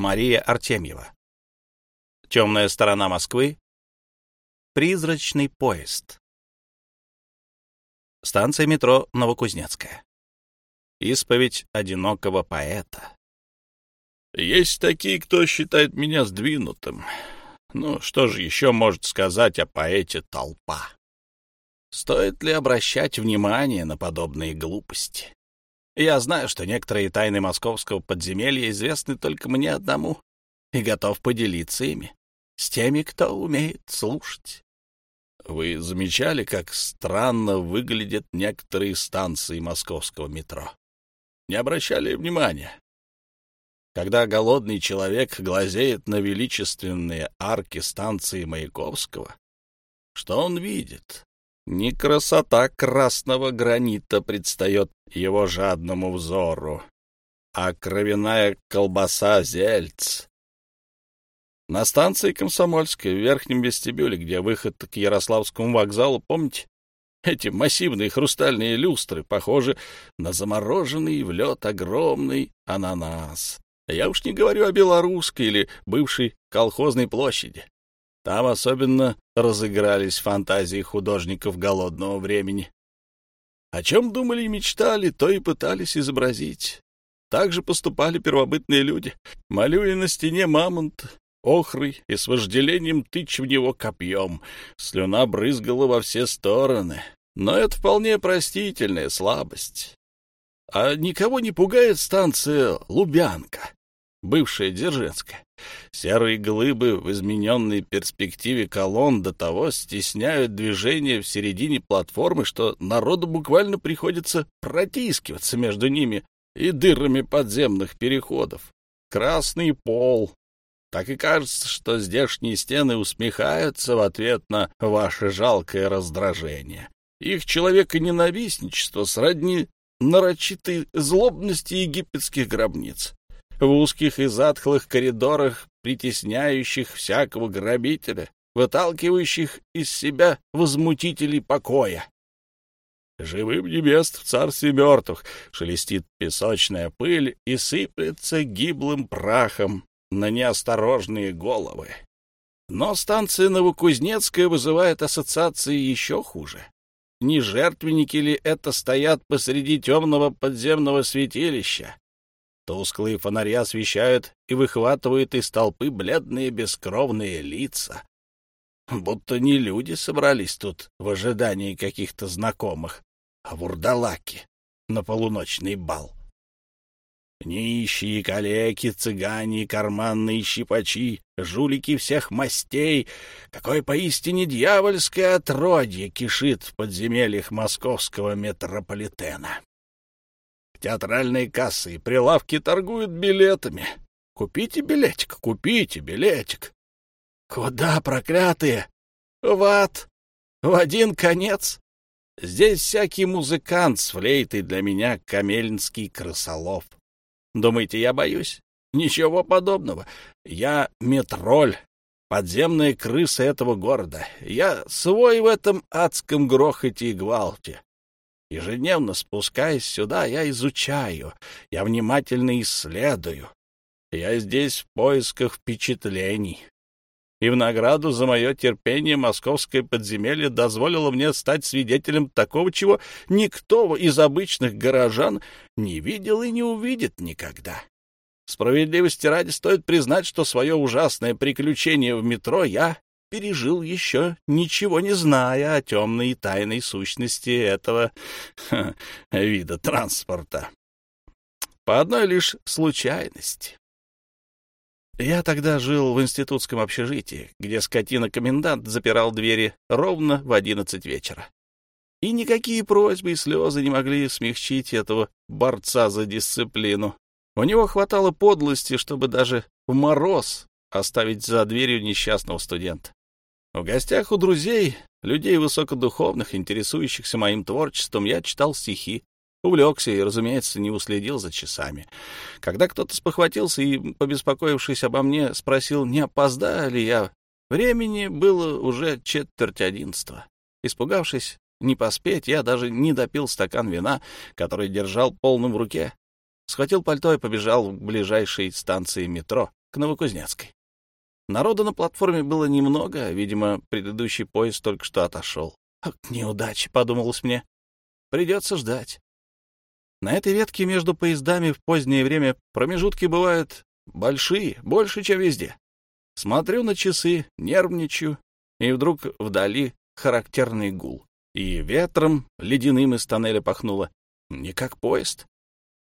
Мария Артемьева. Темная сторона Москвы. Призрачный поезд. Станция метро Новокузнецкая. Исповедь одинокого поэта. Есть такие, кто считает меня сдвинутым. Ну, что же еще может сказать о поэте толпа? Стоит ли обращать внимание на подобные глупости? Я знаю, что некоторые тайны московского подземелья известны только мне одному, и готов поделиться ими с теми, кто умеет слушать. Вы замечали, как странно выглядят некоторые станции московского метро? Не обращали внимания? Когда голодный человек глазеет на величественные арки станции Маяковского, что он видит? Не красота красного гранита предстает его жадному взору, а кровяная колбаса зельц. На станции Комсомольской, в верхнем вестибюле, где выход к Ярославскому вокзалу, помните? Эти массивные хрустальные люстры похожи на замороженный в лед огромный ананас. Я уж не говорю о белорусской или бывшей колхозной площади. Там особенно разыгрались фантазии художников голодного времени. О чем думали и мечтали, то и пытались изобразить. Так же поступали первобытные люди, малюя на стене мамонт, охрой и с вожделением тычь в него копьем. Слюна брызгала во все стороны. Но это вполне простительная слабость. А никого не пугает станция Лубянка бывшая Дзержинская. Серые глыбы в измененной перспективе колонн до того стесняют движение в середине платформы, что народу буквально приходится протискиваться между ними и дырами подземных переходов. Красный пол. Так и кажется, что здешние стены усмехаются в ответ на ваше жалкое раздражение. Их человеконенавистничество сродни нарочитой злобности египетских гробниц в узких и затхлых коридорах, притесняющих всякого грабителя, выталкивающих из себя возмутителей покоя. Живым небес в царстве мертвых шелестит песочная пыль и сыплется гиблым прахом на неосторожные головы. Но станция Новокузнецкая вызывает ассоциации еще хуже. Не жертвенники ли это стоят посреди темного подземного святилища, Тусклые фонари освещают и выхватывают из толпы бледные бескровные лица. Будто не люди собрались тут в ожидании каких-то знакомых, а вурдалаки на полуночный бал. Нищие, калеки, цыгане, карманные щипачи, жулики всех мастей. Какое поистине дьявольское отродье кишит в подземельях московского метрополитена. Театральные кассы и прилавки торгуют билетами. Купите билетик, купите билетик. Куда, проклятые? В ад. В один конец. Здесь всякий музыкант с флейтой для меня камельнский крысолов. Думаете, я боюсь? Ничего подобного. Я метроль, подземная крыса этого города. Я свой в этом адском грохоте и гвалте. Ежедневно спускаясь сюда, я изучаю, я внимательно исследую. Я здесь в поисках впечатлений. И в награду за мое терпение московское подземелье дозволило мне стать свидетелем такого, чего никто из обычных горожан не видел и не увидит никогда. Справедливости ради стоит признать, что свое ужасное приключение в метро я пережил еще, ничего не зная о темной и тайной сущности этого ха, вида транспорта. По одной лишь случайности. Я тогда жил в институтском общежитии, где скотина-комендант запирал двери ровно в одиннадцать вечера. И никакие просьбы и слезы не могли смягчить этого борца за дисциплину. У него хватало подлости, чтобы даже в мороз оставить за дверью несчастного студента. В гостях у друзей, людей высокодуховных, интересующихся моим творчеством, я читал стихи, увлекся и, разумеется, не уследил за часами. Когда кто-то спохватился и, побеспокоившись обо мне, спросил, не опоздаю ли я, времени было уже четверть одиннадцатого. Испугавшись не поспеть, я даже не допил стакан вина, который держал полным в руке. Схватил пальто и побежал к ближайшей станции метро, к Новокузнецкой. Народа на платформе было немного, видимо, предыдущий поезд только что отошел. Ах, неудача, подумалось мне. Придется ждать. На этой ветке между поездами в позднее время промежутки бывают большие, больше, чем везде. Смотрю на часы, нервничаю, и вдруг вдали характерный гул. И ветром ледяным из тоннеля пахнуло. Не как поезд.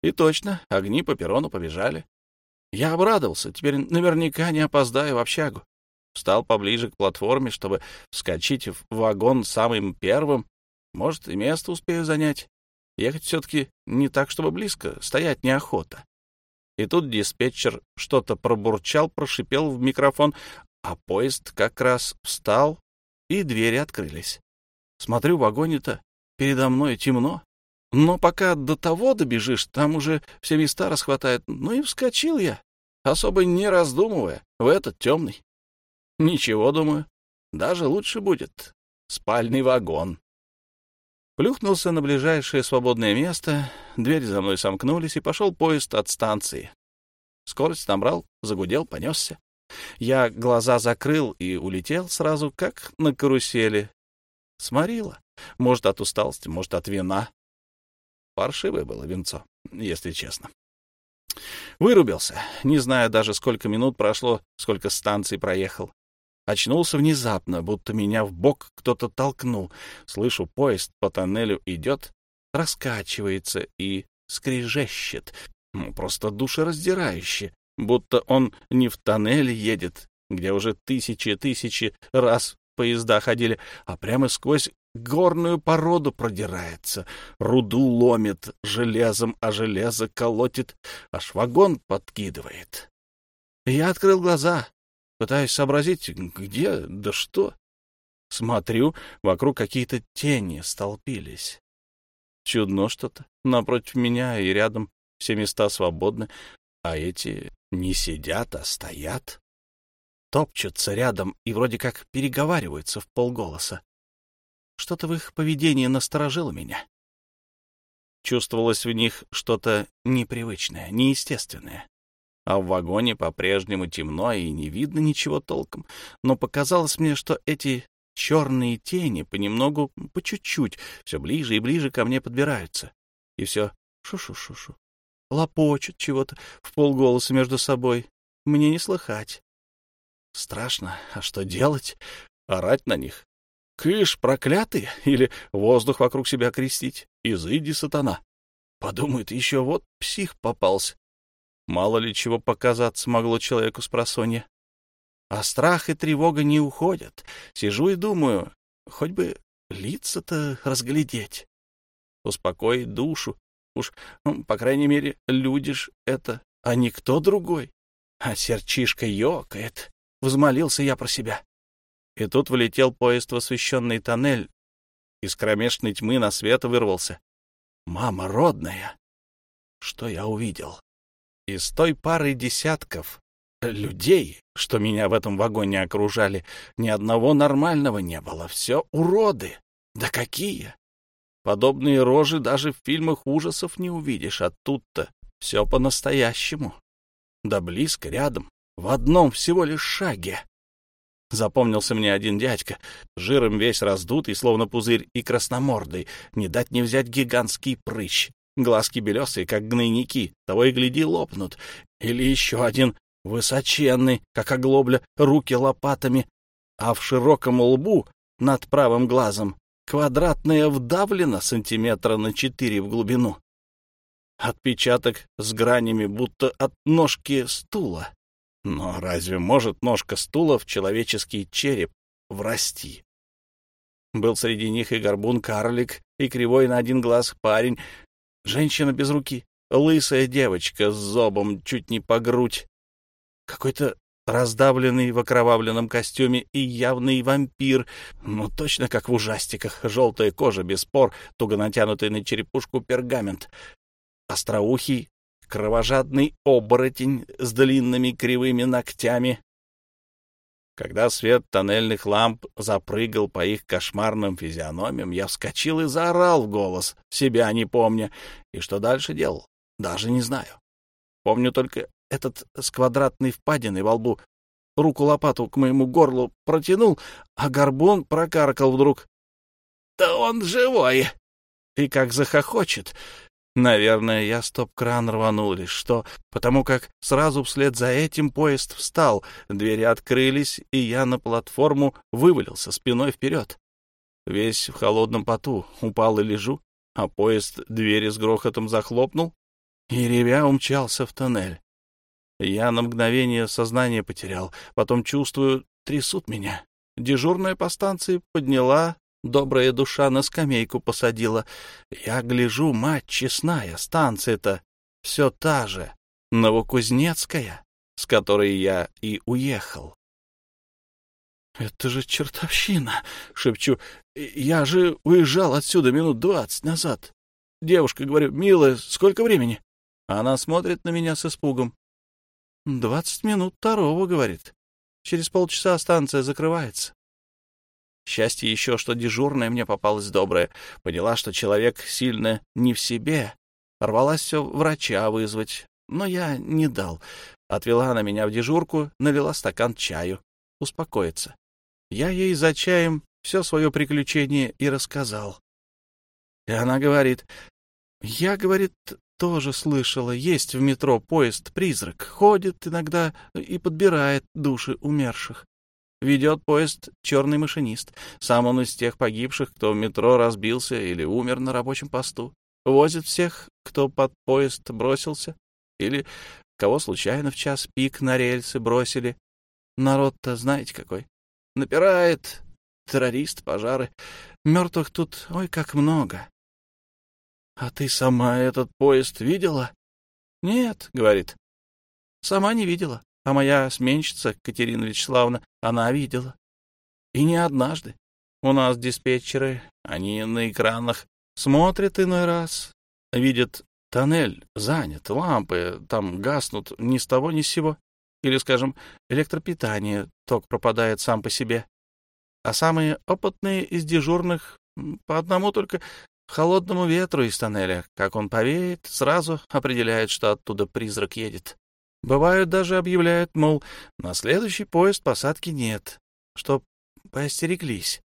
И точно, огни по перрону побежали. Я обрадовался, теперь наверняка не опоздаю в общагу. Встал поближе к платформе, чтобы вскочить в вагон самым первым. Может, и место успею занять. Ехать все-таки не так, чтобы близко, стоять неохота. И тут диспетчер что-то пробурчал, прошипел в микрофон, а поезд как раз встал, и двери открылись. Смотрю, в вагоне-то передо мной темно. Но пока до того добежишь, там уже все места расхватает. Ну и вскочил я, особо не раздумывая, в этот темный. Ничего, думаю, даже лучше будет. Спальный вагон. Плюхнулся на ближайшее свободное место, двери за мной сомкнулись, и пошел поезд от станции. Скорость набрал, загудел, понесся. Я глаза закрыл и улетел сразу, как на карусели. Сморила. Может, от усталости, может, от вина. Паршивое было венцо, если честно. Вырубился, не знаю даже, сколько минут прошло, сколько станций проехал. Очнулся внезапно, будто меня в бок кто-то толкнул. Слышу, поезд по тоннелю идет, раскачивается и скрежещет. Ну, просто душераздирающе, будто он не в тоннеле едет, где уже тысячи-тысячи раз поезда ходили, а прямо сквозь горную породу продирается, руду ломит железом, а железо колотит, аж вагон подкидывает. Я открыл глаза, Пытаюсь сообразить, где, да что. Смотрю, вокруг какие-то тени столпились. Чудно что-то. Напротив меня и рядом все места свободны, а эти не сидят, а стоят. Топчутся рядом и вроде как переговариваются в полголоса. Что-то в их поведении насторожило меня. Чувствовалось в них что-то непривычное, неестественное а в вагоне по-прежнему темно и не видно ничего толком. Но показалось мне, что эти черные тени понемногу, по чуть-чуть, все ближе и ближе ко мне подбираются. И все шу-шу-шу-шу. Лопочут чего-то в полголоса между собой. Мне не слыхать. Страшно. А что делать? Орать на них? Кыш, проклятый? Или воздух вокруг себя крестить? Изыди, сатана. Подумают, еще вот псих попался. Мало ли чего показаться могло человеку с просонья. А страх и тревога не уходят. Сижу и думаю, хоть бы лица-то разглядеть. Успокоить душу. Уж, ну, по крайней мере, люди ж это, а не кто другой. А серчишка ёкает. Взмолился я про себя. И тут влетел поезд в освещенный тоннель. Из кромешной тьмы на свет вырвался. Мама родная! Что я увидел? Из той пары десятков людей, что меня в этом вагоне окружали, ни одного нормального не было. Все уроды. Да какие! Подобные рожи даже в фильмах ужасов не увидишь, а тут-то все по-настоящему. Да близко, рядом, в одном всего лишь шаге. Запомнился мне один дядька, жиром весь раздутый, словно пузырь, и красномордый, не дать не взять гигантский прыщ. Глазки белесые, как гнойники, того и гляди лопнут. Или еще один, высоченный, как оглобля, руки лопатами, а в широком лбу над правым глазом квадратная вдавлена сантиметра на четыре в глубину. Отпечаток с гранями, будто от ножки стула. Но разве может ножка стула в человеческий череп врасти? Был среди них и горбун-карлик, и кривой на один глаз парень, Женщина без руки, лысая девочка с зобом чуть не по грудь. Какой-то раздавленный в окровавленном костюме и явный вампир, ну точно как в ужастиках, желтая кожа без пор, туго натянутый на черепушку пергамент, остроухий, кровожадный оборотень с длинными кривыми ногтями, когда свет тоннельных ламп запрыгал по их кошмарным физиономиям, я вскочил и заорал в голос, себя не помня. И что дальше делал, даже не знаю. Помню только этот с квадратной впадиной во лбу руку-лопату к моему горлу протянул, а горбун прокаркал вдруг. — Да он живой! И как захохочет. Наверное, я стоп-кран рванул или что, потому как сразу вслед за этим поезд встал, двери открылись, и я на платформу вывалился спиной вперед. Весь в холодном поту, упал и лежу, а поезд двери с грохотом захлопнул и, ревя, умчался в тоннель. Я на мгновение сознание потерял, потом чувствую, трясут меня. Дежурная по станции подняла, добрая душа на скамейку посадила. Я гляжу, мать честная, станция-то все та же, Новокузнецкая, с которой я и уехал. «Это же чертовщина!» — шепчу. «Я же уезжал отсюда минут двадцать назад. Девушка, говорю, милая, сколько времени?» Она смотрит на меня с испугом. «Двадцать минут второго», — говорит. «Через полчаса станция закрывается». Счастье еще, что дежурная мне попалась добрая. Поняла, что человек сильно не в себе. Рвалась все врача вызвать, но я не дал. Отвела она меня в дежурку, налила стакан чаю. Успокоиться. Я ей за чаем все свое приключение и рассказал. И она говорит, я, говорит, тоже слышала, есть в метро поезд-призрак, ходит иногда и подбирает души умерших. Ведет поезд черный машинист. Сам он из тех погибших, кто в метро разбился или умер на рабочем посту. Возит всех, кто под поезд бросился, или кого случайно в час пик на рельсы бросили. Народ-то знаете какой. Напирает, террорист, пожары. Мертвых тут ой как много. «А ты сама этот поезд видела?» «Нет», — говорит. «Сама не видела, а моя сменщица Катерина Вячеславовна, она видела. И не однажды. У нас диспетчеры, они на экранах смотрят иной раз, видят тоннель занят, лампы там гаснут ни с того ни с сего. Или, скажем, электропитание, ток пропадает сам по себе. А самые опытные из дежурных по одному только Холодному ветру из тоннеля, как он повеет, сразу определяет, что оттуда призрак едет. Бывают даже объявляют, мол, на следующий поезд посадки нет, чтоб поостереглись.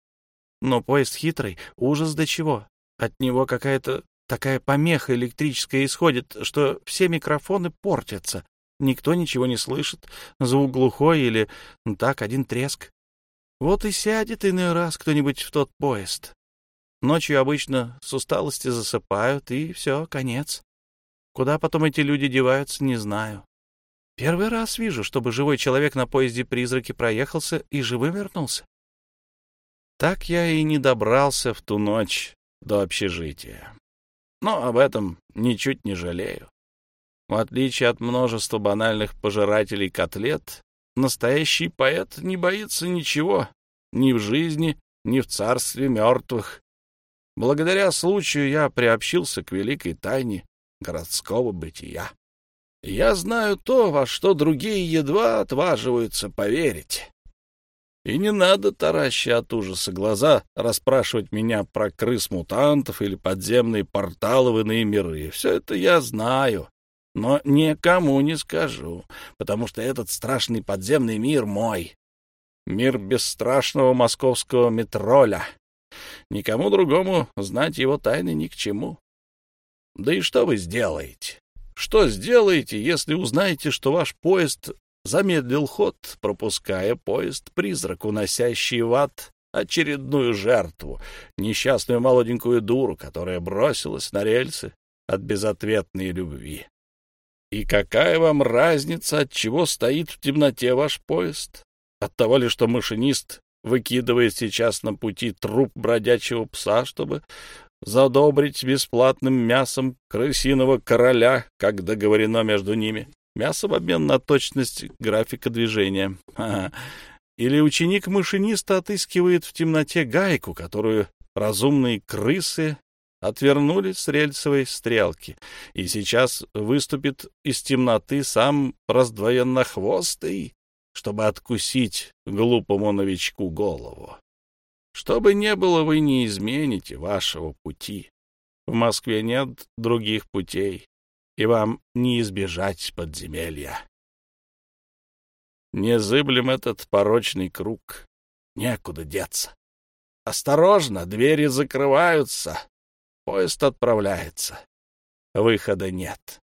Но поезд хитрый, ужас до чего. От него какая-то такая помеха электрическая исходит, что все микрофоны портятся. Никто ничего не слышит, звук глухой или так один треск. Вот и сядет иной раз кто-нибудь в тот поезд, Ночью обычно с усталости засыпают, и все, конец. Куда потом эти люди деваются, не знаю. Первый раз вижу, чтобы живой человек на поезде призраки проехался и живым вернулся. Так я и не добрался в ту ночь до общежития. Но об этом ничуть не жалею. В отличие от множества банальных пожирателей котлет, настоящий поэт не боится ничего ни в жизни, ни в царстве мертвых. Благодаря случаю я приобщился к великой тайне городского бытия. Я знаю то, во что другие едва отваживаются поверить. И не надо, тараща от ужаса глаза, расспрашивать меня про крыс-мутантов или подземные порталы в иные миры. Все это я знаю, но никому не скажу, потому что этот страшный подземный мир мой. Мир бесстрашного московского метроля, Никому другому знать его тайны ни к чему. Да и что вы сделаете? Что сделаете, если узнаете, что ваш поезд замедлил ход, пропуская поезд-призрак, уносящий в ад очередную жертву, несчастную молоденькую дуру, которая бросилась на рельсы от безответной любви? И какая вам разница, от чего стоит в темноте ваш поезд? От того ли, что машинист выкидывает сейчас на пути труп бродячего пса, чтобы задобрить бесплатным мясом крысиного короля, как договорено между ними. Мясо в обмен на точность графика движения. Или ученик-машиниста отыскивает в темноте гайку, которую разумные крысы отвернули с рельсовой стрелки, и сейчас выступит из темноты сам раздвоеннохвостый чтобы откусить глупому новичку голову. Что бы ни было, вы не измените вашего пути. В Москве нет других путей. и вам не избежать подземелья. Незыблем этот порочный круг, некуда деться. Осторожно, двери закрываются, поезд отправляется. Выхода нет.